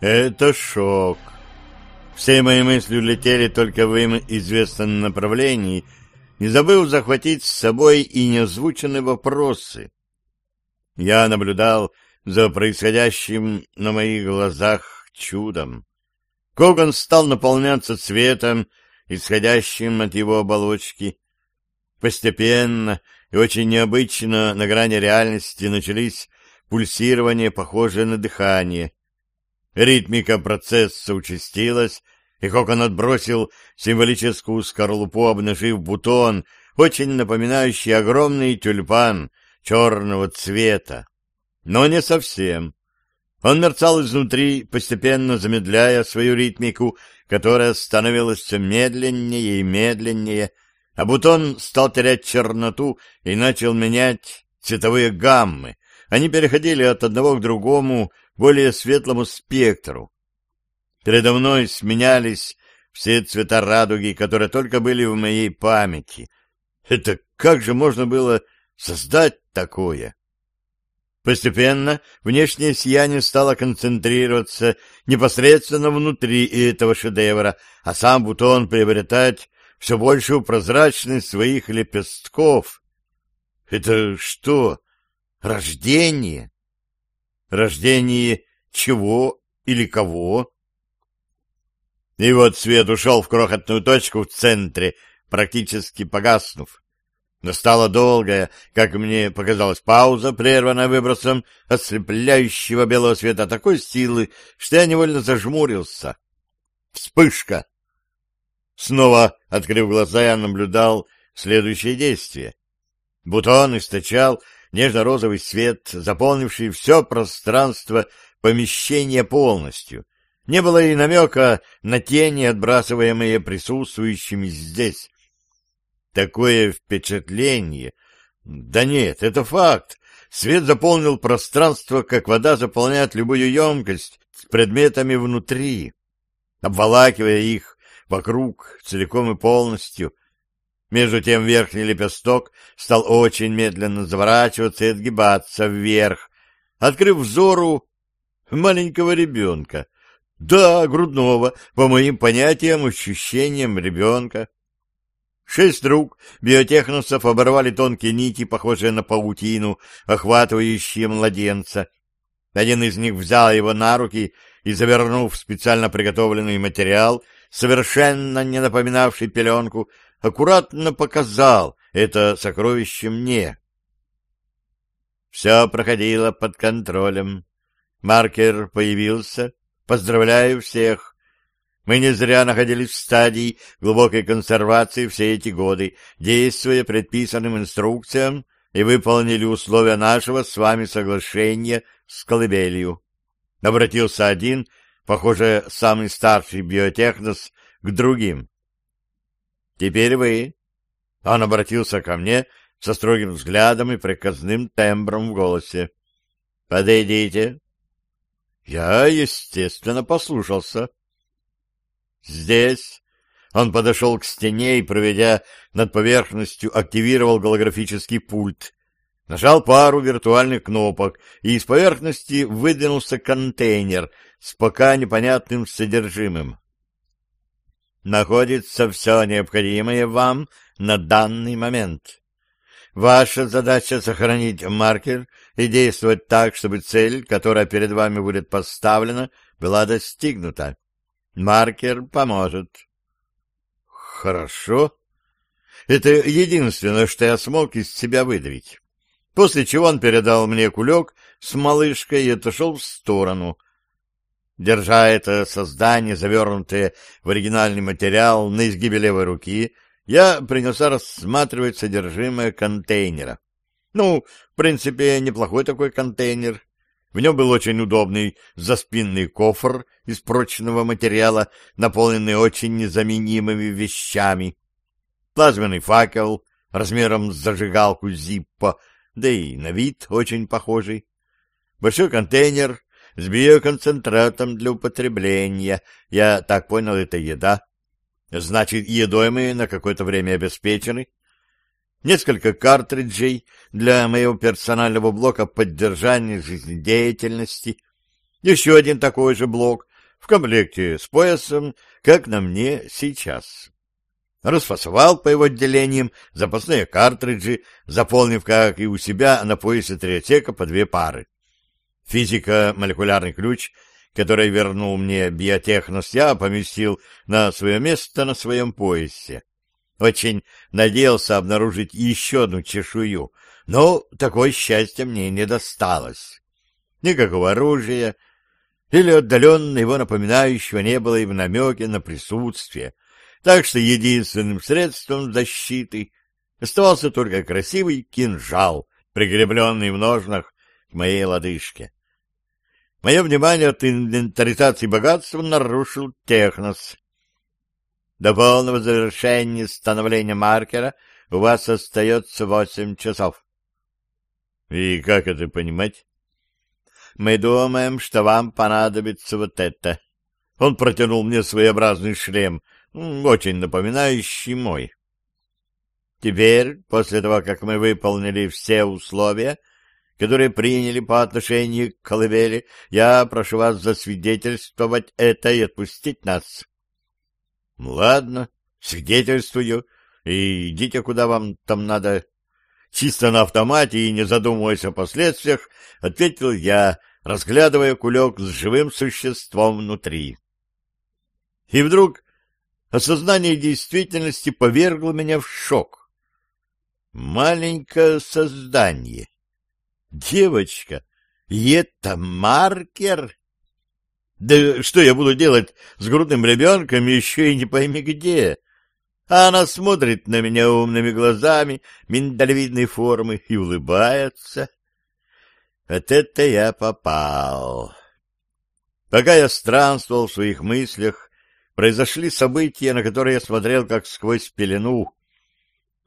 Это шок. Все мои мысли улетели только в им известном направлении, не забыв захватить с собой и неозвученные вопросы. Я наблюдал за происходящим на моих глазах чудом. Коган стал наполняться цветом, исходящим от его оболочки. Постепенно и очень необычно на грани реальности начались пульсирования, похожие на дыхание. Ритмика процесса участилась, и Кокон отбросил символическую скорлупу, обнажив бутон, очень напоминающий огромный тюльпан черного цвета. Но не совсем. Он мерцал изнутри, постепенно замедляя свою ритмику, которая становилась все медленнее и медленнее, а бутон стал терять черноту и начал менять цветовые гаммы. Они переходили от одного к другому, более светлому спектру. Передо мной сменялись все цвета радуги, которые только были в моей памяти. Это как же можно было создать такое? Постепенно внешнее сияние стало концентрироваться непосредственно внутри этого шедевра, а сам бутон приобретать все большую прозрачность своих лепестков. Это что, рождение? Рождение чего или кого? И вот свет ушел в крохотную точку в центре, практически погаснув. Настала долгая, как мне показалось, пауза, прерванная выбросом ослепляющего белого света такой силы, что я невольно зажмурился. Вспышка! Снова, открыв глаза, я наблюдал следующее действие. Бутон источал нежно-розовый свет, заполнивший все пространство помещения полностью. Не было и намека на тени, отбрасываемые присутствующими здесь. Такое впечатление... Да нет, это факт. Свет заполнил пространство, как вода заполняет любую емкость с предметами внутри, обволакивая их вокруг целиком и полностью. Между тем верхний лепесток стал очень медленно заворачиваться и отгибаться вверх, открыв взору маленького ребенка. Да, грудного, по моим понятиям, ощущениям ребенка. Шесть рук биотехносов оборвали тонкие нити, похожие на паутину, охватывающие младенца. Один из них взял его на руки и, завернув специально приготовленный материал, совершенно не напоминавший пеленку, аккуратно показал это сокровище мне. Все проходило под контролем. Маркер появился. Поздравляю всех. Мы не зря находились в стадии глубокой консервации все эти годы, действуя предписанным инструкциям и выполнили условия нашего с вами соглашения с колыбелью. Обратился один похоже, самый старший биотехнос, к другим. «Теперь вы». Он обратился ко мне со строгим взглядом и приказным тембром в голосе. «Подойдите». Я, естественно, послушался. «Здесь...» Он подошел к стене и, проведя над поверхностью, активировал голографический пульт. Нажал пару виртуальных кнопок, и из поверхности выдвинулся контейнер с пока непонятным содержимым. Находится все необходимое вам на данный момент. Ваша задача — сохранить маркер и действовать так, чтобы цель, которая перед вами будет поставлена, была достигнута. Маркер поможет. Хорошо. Это единственное, что я смог из себя выдавить. после чего он передал мне кулек с малышкой и отошел в сторону. Держа это создание, завернутое в оригинальный материал на изгибе левой руки, я принялся рассматривать содержимое контейнера. Ну, в принципе, неплохой такой контейнер. В нем был очень удобный заспинный кофр из прочного материала, наполненный очень незаменимыми вещами. Плазменный факел размером с зажигалку Зиппо, да и на вид очень похожий. Большой контейнер с биоконцентратом для употребления. Я так понял, это еда. Значит, едой мы на какое-то время обеспечены несколько картриджей для моего персонального блока поддержания жизнедеятельности, еще один такой же блок в комплекте с поясом, как на мне сейчас. Расфасовал по его отделениям запасные картриджи, заполнив, как и у себя, на поясе триотека по две пары. Физика-молекулярный ключ, который вернул мне биотехнос, я поместил на свое место на своем поясе. Очень надеялся обнаружить еще одну чешую, но такое счастье мне не досталось. Никакого оружия или отдаленно его напоминающего не было и в намеке на присутствие, так что единственным средством защиты оставался только красивый кинжал, прикрепленный в ножнах к моей лодыжке. Мое внимание от инвентаризации богатства нарушил Технос, до полного завершения становления маркера у вас остается восемь часов. — И как это понимать? — Мы думаем, что вам понадобится вот это. Он протянул мне своеобразный шлем, очень напоминающий мой. Теперь, после того, как мы выполнили все условия, которые приняли по отношению к колыбели, я прошу вас засвидетельствовать это и отпустить нас. — Ладно, свидетельствую, и идите, куда вам там надо. Чисто на автомате и не задумываясь о последствиях, ответил я, разглядывая кулек с живым существом внутри. И вдруг осознание действительности повергло меня в шок. Маленькое создание. Девочка, это маркер? Да что я буду делать с грудным ребенком еще и не пойми где? А она смотрит на меня умными глазами миндалевидной формы и улыбается. Вот это я попал. Пока я странствовал в своих мыслях, произошли события, на которые я смотрел как сквозь пелену.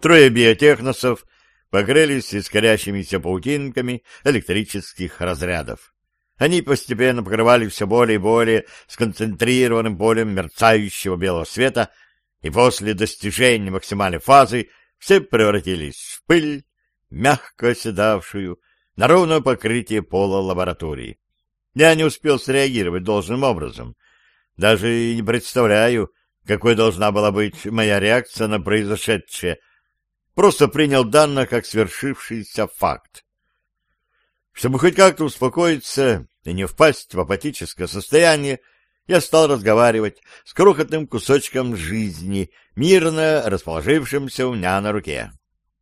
Трое биотехносов покрылись искорящимися паутинками электрических разрядов. Они постепенно покрывали все более и более сконцентрированным полем мерцающего белого света, и после достижения максимальной фазы все превратились в пыль, мягко оседавшую на ровное покрытие пола лаборатории. Я не успел среагировать должным образом. Даже и не представляю, какой должна была быть моя реакция на произошедшее. Просто принял данное как свершившийся факт. Чтобы хоть как-то успокоиться, и не впасть в апатическое состояние, я стал разговаривать с крохотным кусочком жизни, мирно расположившимся у меня на руке.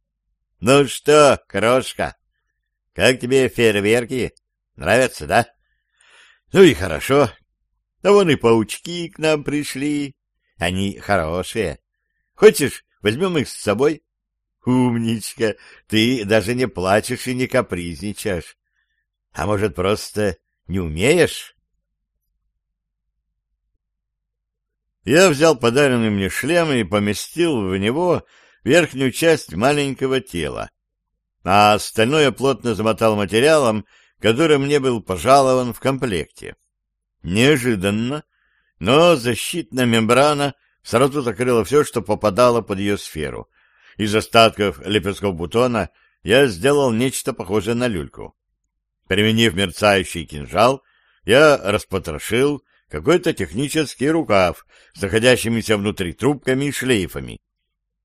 — Ну что, крошка, как тебе фейерверки? Нравятся, да? — Ну и хорошо. А вон и паучки к нам пришли. Они хорошие. Хочешь, возьмем их с собой? — Умничка, ты даже не плачешь и не капризничаешь. А может, просто не умеешь? Я взял подаренный мне шлем и поместил в него верхнюю часть маленького тела, а остальное плотно замотал материалом, который мне был пожалован в комплекте. Неожиданно, но защитная мембрана сразу закрыла все, что попадало под ее сферу. Из остатков лепестков бутона я сделал нечто похожее на люльку. Применив мерцающий кинжал, я распотрошил какой-то технический рукав с находящимися внутри трубками и шлейфами.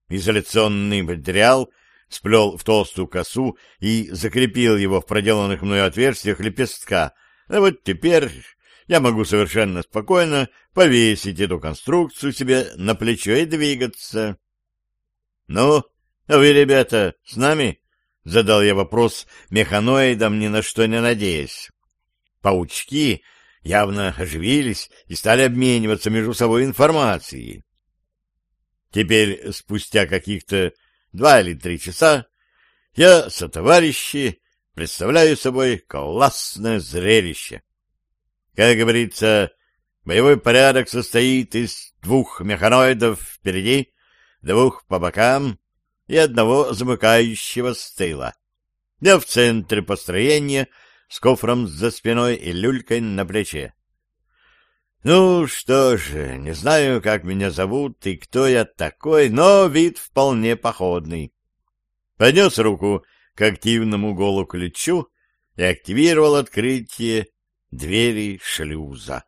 Изоляционный материал сплел в толстую косу и закрепил его в проделанных мной отверстиях лепестка. А вот теперь я могу совершенно спокойно повесить эту конструкцию себе на плечо и двигаться. — Ну, а вы, ребята, с нами? — задал я вопрос механоидам, ни на что не надеясь. Паучки явно оживились и стали обмениваться между собой информацией. Теперь, спустя каких-то два или три часа, я со товарищи представляю собой классное зрелище. Как говорится, боевой порядок состоит из двух механоидов впереди, двух по бокам и одного замыкающего с тыла. Я в центре построения с кофром за спиной и люлькой на плече. Ну что же, не знаю, как меня зовут и кто я такой, но вид вполне походный. Поднес руку к активному голу ключу и активировал открытие двери шлюза.